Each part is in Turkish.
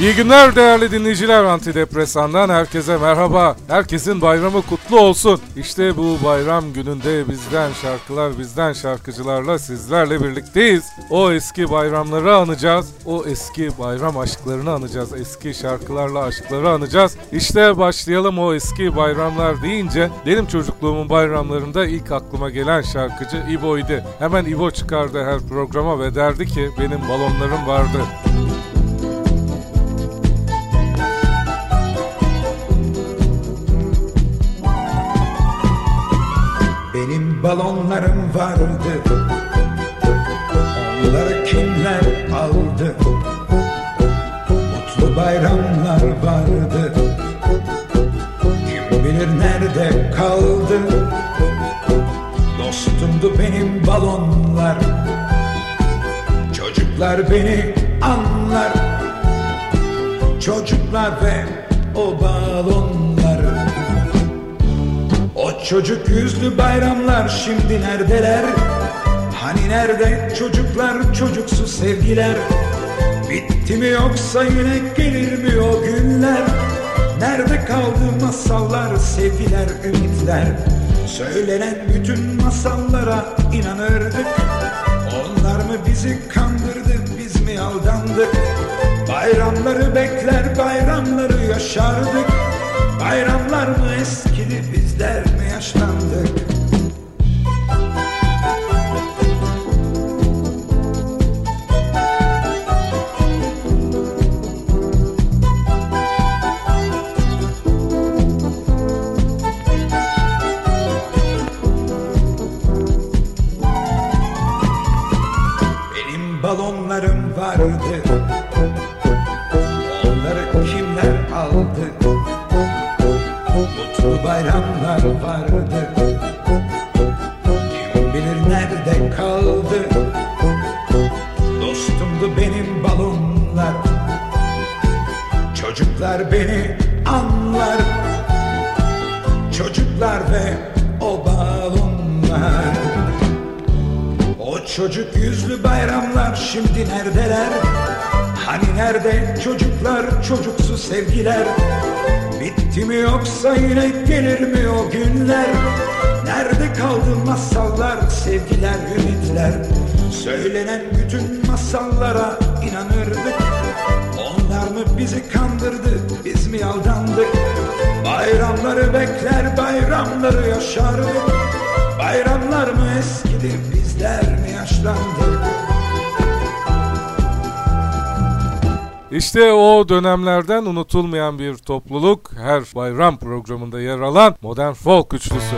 İyi günler değerli dinleyiciler Antidepresan'dan herkese merhaba. Herkesin bayramı kutlu olsun. İşte bu bayram gününde bizden şarkılar, bizden şarkıcılarla sizlerle birlikteyiz. O eski bayramları anacağız. O eski bayram aşklarını anacağız. Eski şarkılarla aşkları anacağız. İşte başlayalım o eski bayramlar deyince benim çocukluğumun bayramlarında ilk aklıma gelen şarkıcı İbo'ydu. Hemen İbo çıkardı her programa ve derdi ki benim balonlarım vardı. Vardı. Onları kimler aldı? Mutlu bayramlar vardı. Kim bilir nerede kaldı? Dostumdu benim balonlar. Çocuklar beni anlar. Çocuklar ve o balonlar. o çocuk yüzlü bayramlar şimdi neredeler? Hani nerede çocuklar çocuksu sevgiler? Bitti mi yoksa yine gelir mi o günler? Nerede kaldı masallar, sevgiler, ümitler? Söylenen bütün masallara inanırdık. Onlar mı bizi kandırdı, biz mi aldandık? Bayramları bekler, bayramları yaşardık. Bayramlar mı eskidi bizler yaşlandık benim balonlar. Çocuklar beni anlar. Çocuklar ve o balonlar. O çocuk yüzlü bayramlar şimdi neredeler? Hani nerede çocuklar çocuksu sevgiler? Bitti mi yoksa yine gelir mi o günler? Nerede kaldı masallar sevgiler ümitler Söylenen bütün masallara inanırdık. Onlar mı bizi kandırdı biz mi aldandık? Bayramları bekler bayramları yaşardık Bayramlar mı eskidi bizler mi yaşlandık? İşte o dönemlerden unutulmayan bir topluluk her bayram programında yer alan Modern Folk üçlüsü.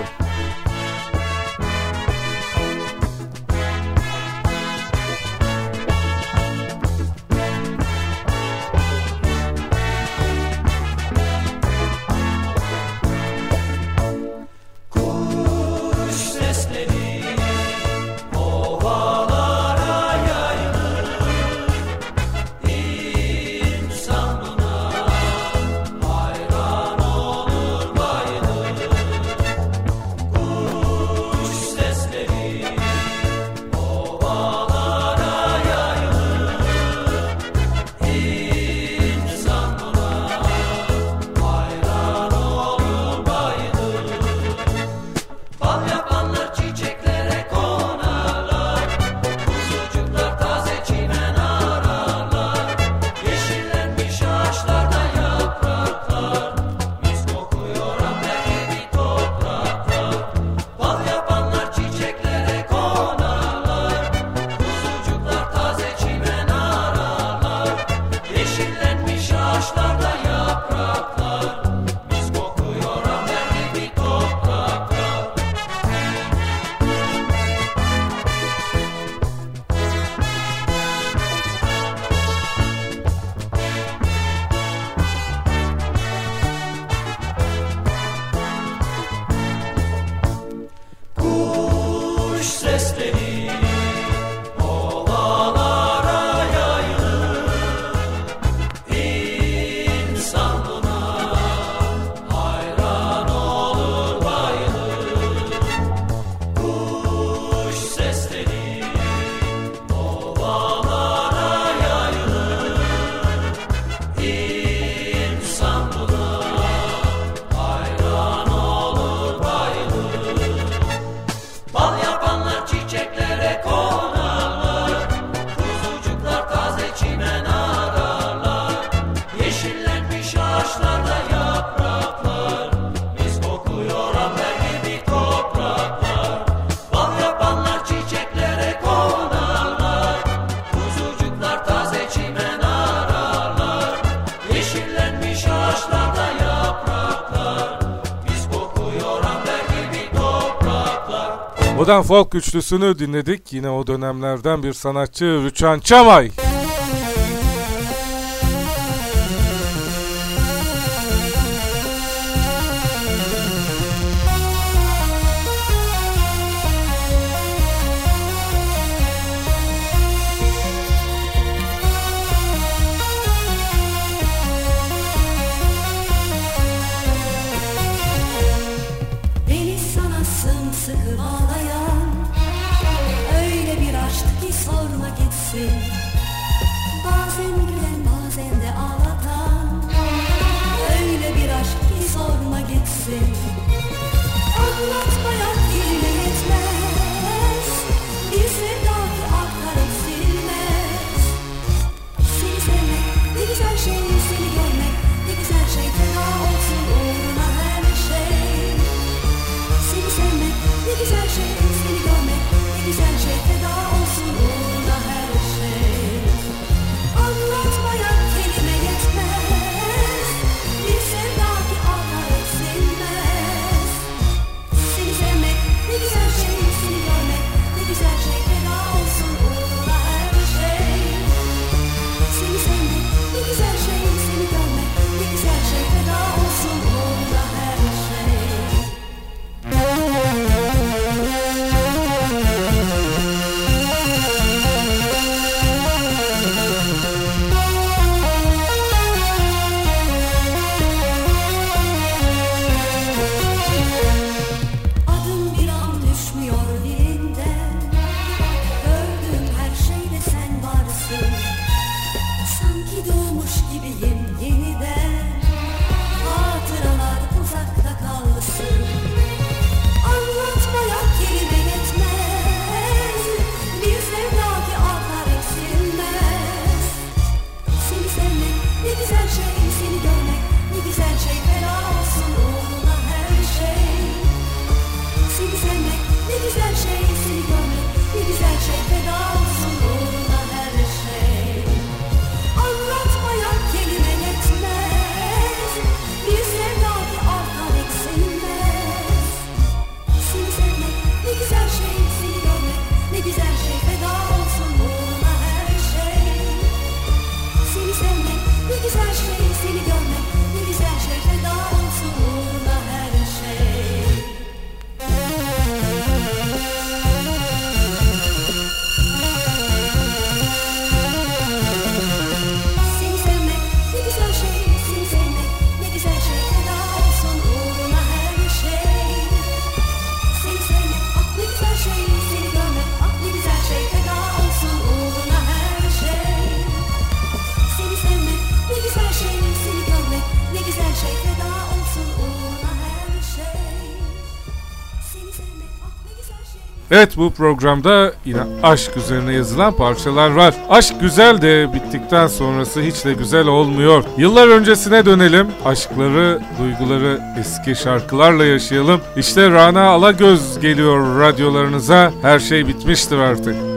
Modern folk güçlüsünü dinledik. Yine o dönemlerden bir sanatçı Rüçhan Çamay. Evet bu programda yine aşk üzerine yazılan parçalar var. Aşk güzel de bittikten sonrası hiç de güzel olmuyor. Yıllar öncesine dönelim. Aşkları, duyguları eski şarkılarla yaşayalım. İşte Rana Alagöz geliyor radyolarınıza. Her şey bitmiştir artık.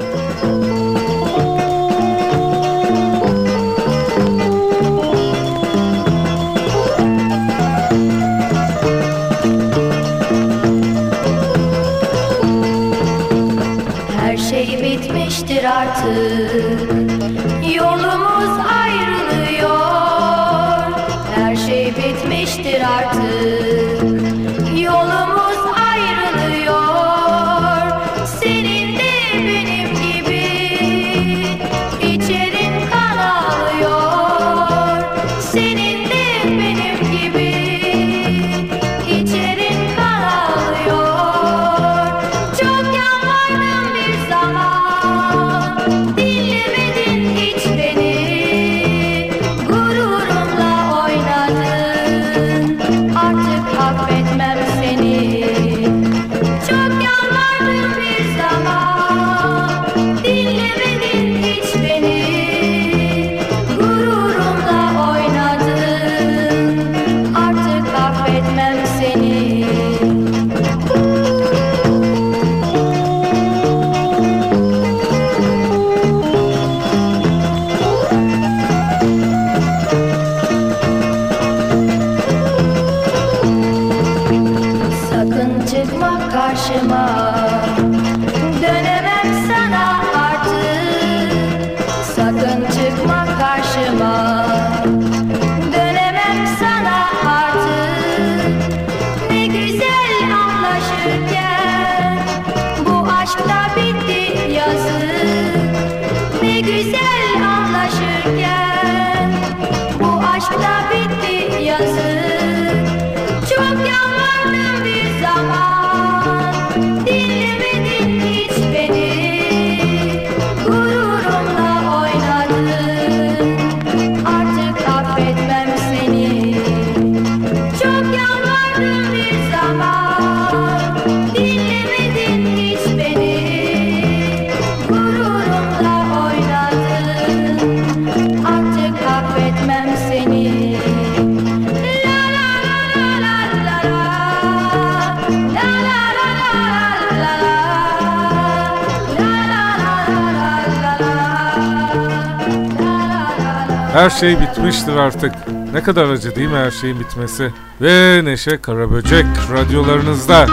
Her şey bitmiştir artık. Ne kadar acı değil mi her şeyin bitmesi? Ve Neşe Karaböcek radyolarınızda.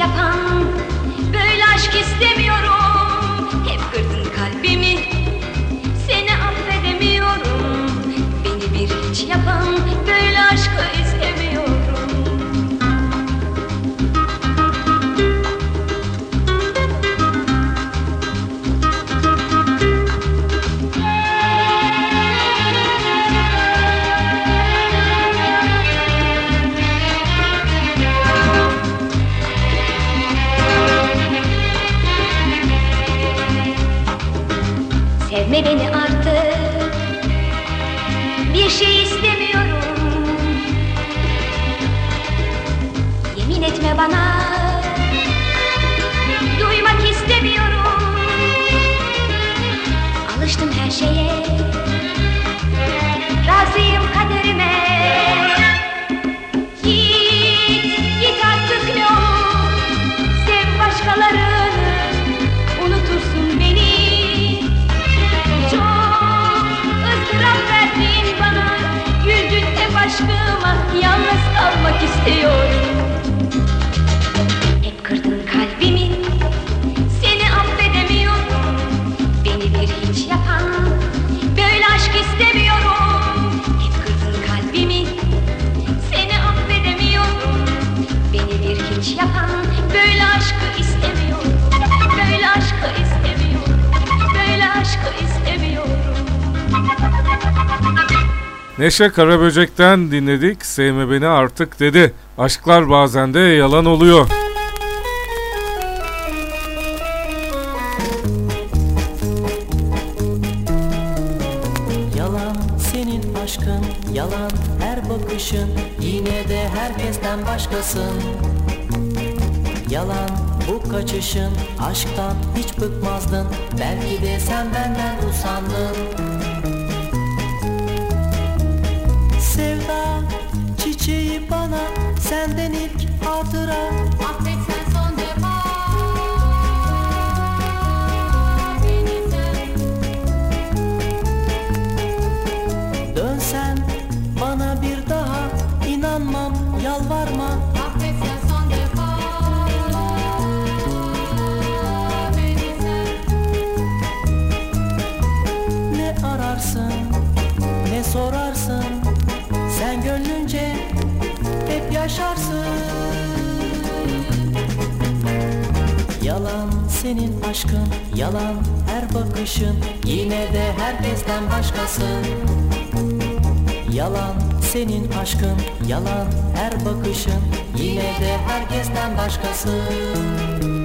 yapan Beni artık. Bir şey istemiyorum. Yemin etme bana. istiyorum kırdın kalbimi Seni affedemiyorum. Beni bir hiç yapan Böyle aşk istemiyorum. Hep kırdın kalbimi Seni affedemiyorum. Beni bir hiç yapan Neşe Karaböcek'ten dinledik. Sevme beni artık dedi. Aşklar bazen de yalan oluyor. Yalan senin aşkın, yalan her bakışın. Yine de herkesten başkasın. Yalan bu kaçışın, aşktan hiç bıkmazdın. Belki de sen benden usandın. Senden ilk hatıra. Affetsen son defa. Beni sen Dönsen bana bir daha inanmam yalvarma. Affetsen son defa. Beni sen Ne ararsın ne sorarsın yaşarsın. Yalan senin aşkın Yalan her bakışın. Yine de herkesten başkasın. Yalan senin aşkın Yalan her bakışın. Yine de herkesten başkasın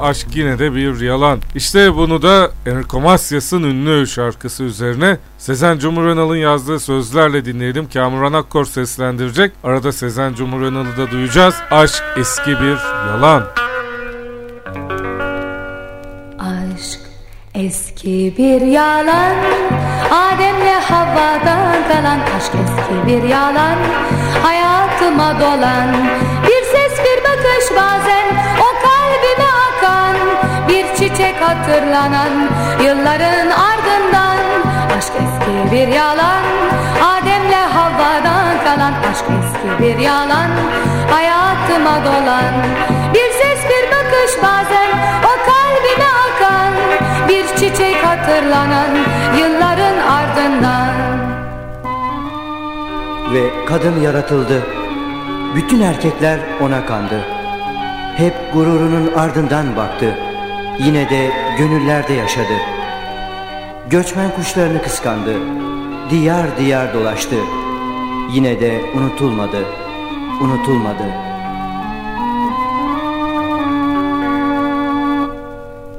Aşk yine de bir yalan. İşte bunu da Enrico Macias'ın ünlü şarkısı üzerine Sezen Cumhurönal'ın yazdığı sözlerle dinleyelim. Kamuran Akkor seslendirecek. Arada Sezen Cumhurönal'ı da duyacağız. Aşk eski bir yalan. Aşk eski bir yalan Adem'le Havva'dan kalan Aşk eski bir yalan Hayatıma dolan Bir ses bir bakış bazen hatırlanan Yılların ardından Aşk eski bir yalan Adem'le Havva'dan kalan Aşk eski bir yalan Hayatıma dolan Bir ses bir bakış bazen O kalbime akan Bir çiçek hatırlanan Yılların ardından Ve kadın yaratıldı. Bütün erkekler ona kandı. Hep gururunun ardından baktı. Yine de gönüllerde yaşadı. Göçmen kuşlarını kıskandı. Diyar diyar dolaştı. Yine de unutulmadı. Unutulmadı.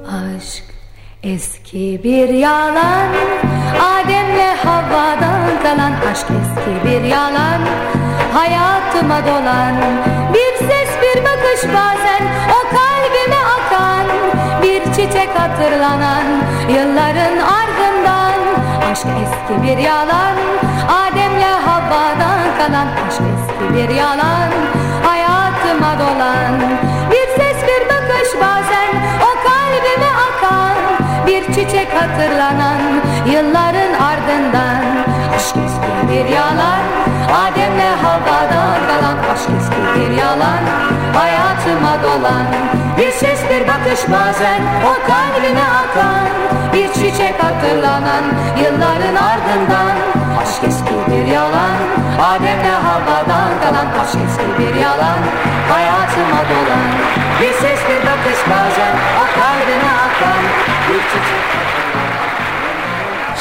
Aşk eski bir yalan Adem'le Havva'dan kalan Aşk eski bir yalan Hayatıma dolan Bir ses bir bakış bazen O akan Çiçek hatırlanan Yılların ardından. Aşk eski bir yalan Adem'le Havva'dan kalan Aşk eski bir yalan. Hayatıma dolan Bir ses bir bakış bazen O kalbime akan. Bir çiçek hatırlanan Yılların ardından Aşk eski bir yalan. Adem'le Havva'dan kalan Aşk eski bir yalan dolan Bir ses bir bakış bazen O kalbine akan Bir çiçek hatırlanan Yılların ardından Aşk eski bir yalan Adem'le Havva'dan kalan Aşk eski bir yalan Hayatıma dolan Bir ses bir bakış bazen O kalbine akan Bir çiçek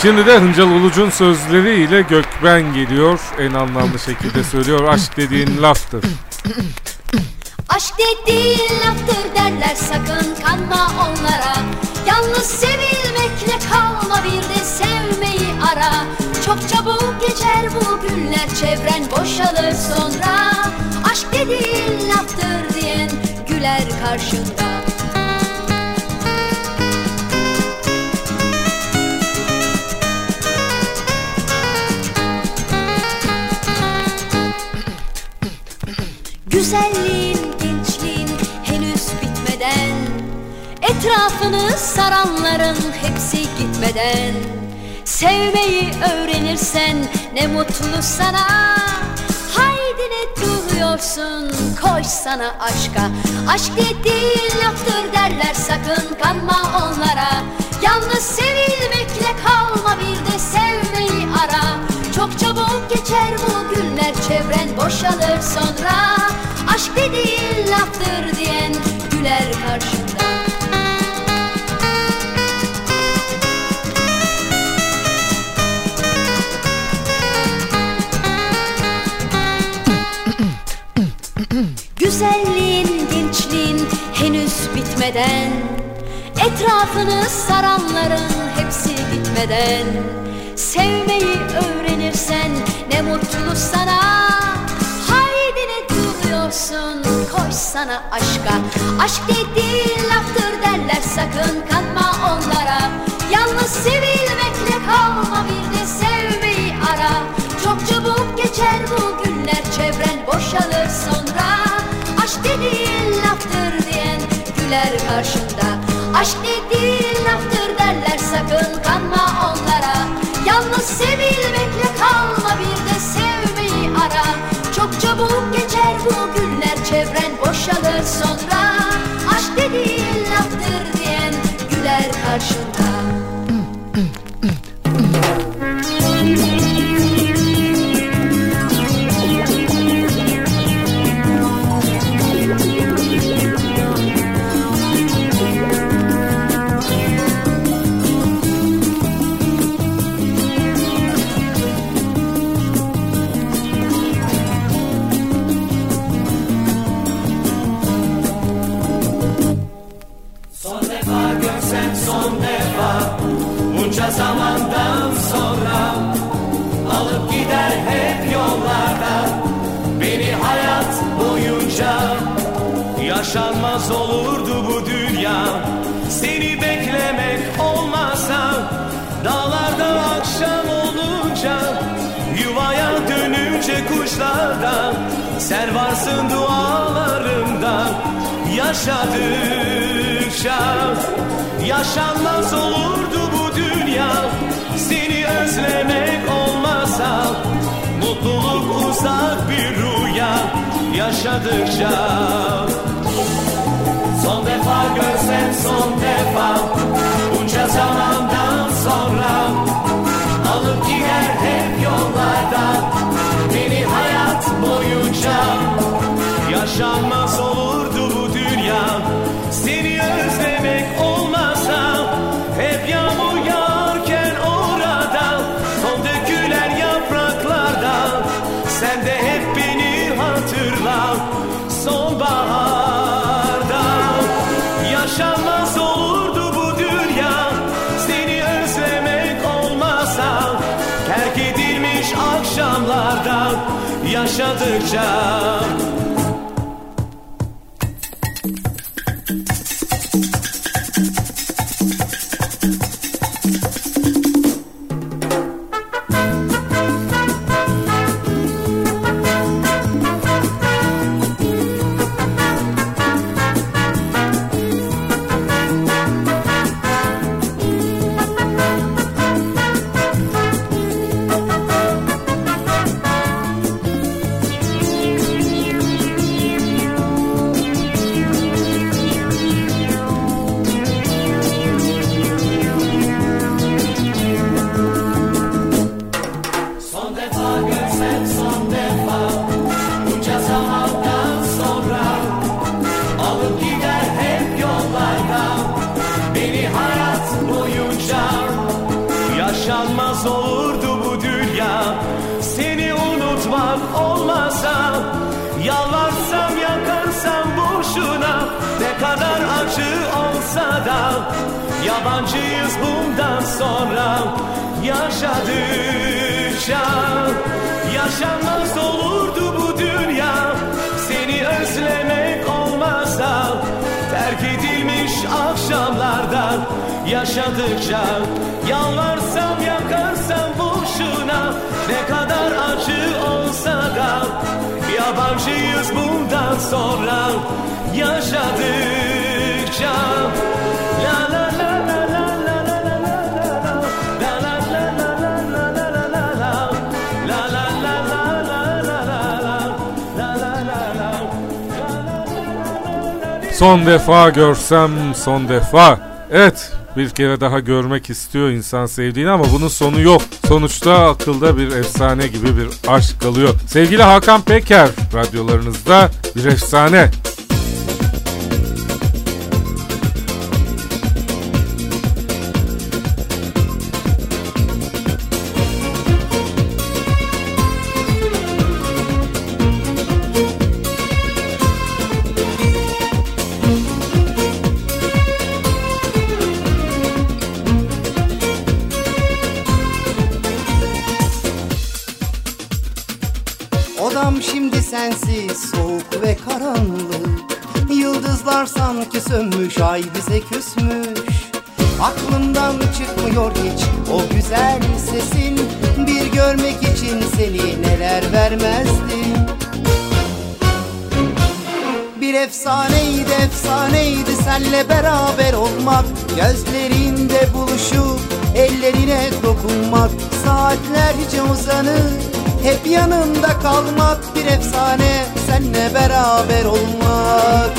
Şimdi de Hıncal Uluç'un sözleriyle Gökben geliyor. En anlamlı şekilde söylüyor. Aşk dediğin laftır. Aşk dediğin laftır derler sakın kanma onlara. Yalnız sevilmekle kalma bir de sevmeyi ara. Çok çabuk geçer bu günler çevren boşalır sonra. Aşk dediğin laftır diyen güler karşında. Güzelliğin, Etrafını saranların hepsi gitmeden Sevmeyi öğrenirsen ne mutlu sana Haydi ne duruyorsun koş sana aşka Aşk dediğin laftır derler sakın kanma onlara Yalnız sevilmekle kalma bir de sevmeyi ara Çok çabuk geçer bu günler çevren boşalır sonra Aşk dediğin laftır diyen güler karşında bitmeden Etrafını saranların hepsi gitmeden. Sevmeyi öğrenirsen ne mutlu sana. Haydi ne duruyorsun koş sana aşka. Aşk dediğin laftır derler sakın kanma onlara. Yalnız sevilmekle güller karşımda. Aşk dediğin naftır derler sakın kanma onlara. Yalnız sevilmekle kalma bir de sevmeyi ara. Çok çabuk geçer bu günler çevren boşalır sonra. Aşk dediğin laftır diyen güler karşımda. Yaşadıkça Yaşanmaz olurdu bu dünya. Seni özlemek olmasa Mutluluk uzak bir rüya Yaşadıkça. Son defa görsem son defa Bunca zamandan sonra Alıp gider hep yollarda Beni hayat boyunca Yaşanmaz olurdu Yaşadıkça Yabancıyız bundan sonra. Yaşadıkça Yaşanmaz olurdu bu dünya. Seni özlemek olmasa Terk edilmiş akşamlarda. Yaşadıkça Yalvarsam yakarsam boşuna. Ne kadar acı olsa da Yabancıyız bundan sonra. Yaşadıkça Son defa görsem son defa. Evet bir kere daha görmek istiyor insan sevdiğini ama bunun sonu yok. Sonuçta akılda bir efsane gibi bir aşk kalıyor. Sevgili Hakan Peker radyolarınızda bir efsane. Senle beraber olmak Gözlerinde buluşup ellerine dokunmak Saatlerce uzanıp Hep yanında kalmak bir efsane. Senle beraber olmak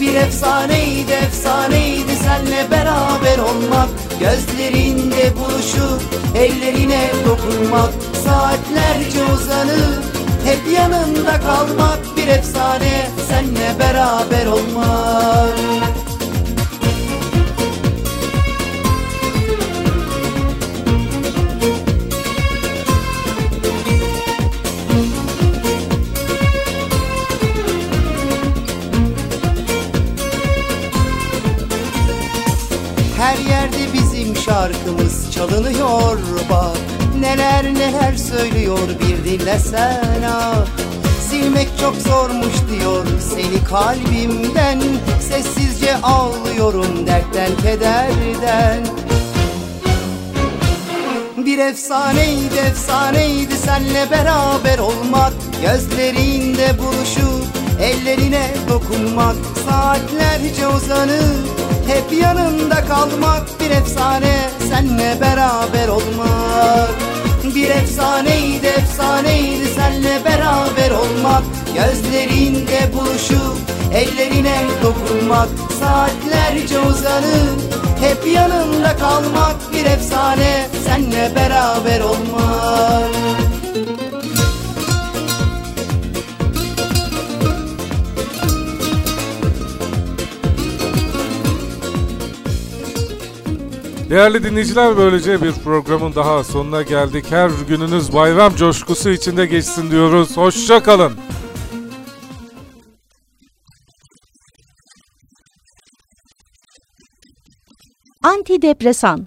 Bir efsaneydi efsaneydi. Senle beraber olmak Gözlerinde buluşup ellerine dokunmak Saatlerce uzanıp hep yanında kalmak bir efsane. Senle beraber olmak şarkımız çalınıyor bak. Neler neler söylüyor bir dinlesen ah. Silmek çok zormuş diyor seni kalbimden. Sessizce ağlıyorum dertten kederden. Bir efsaneydi efsaneydi senle beraber olmak. Gözlerinde buluşup ellerine dokunmak. Saatlerce uzanıp hep yanında kalmak Bir efsane senle beraber olmak. Bir efsaneydi efsaneydi senle beraber olmak. Gözlerinde buluşup ellerine dokunmak. Saatlerce uzanıp hep yanında kalmak bir efsane senle beraber olmak Değerli dinleyiciler böylece bir programın daha sonuna geldik. Her gününüz bayram coşkusu içinde geçsin diyoruz. Hoşça kalın. Antidepresan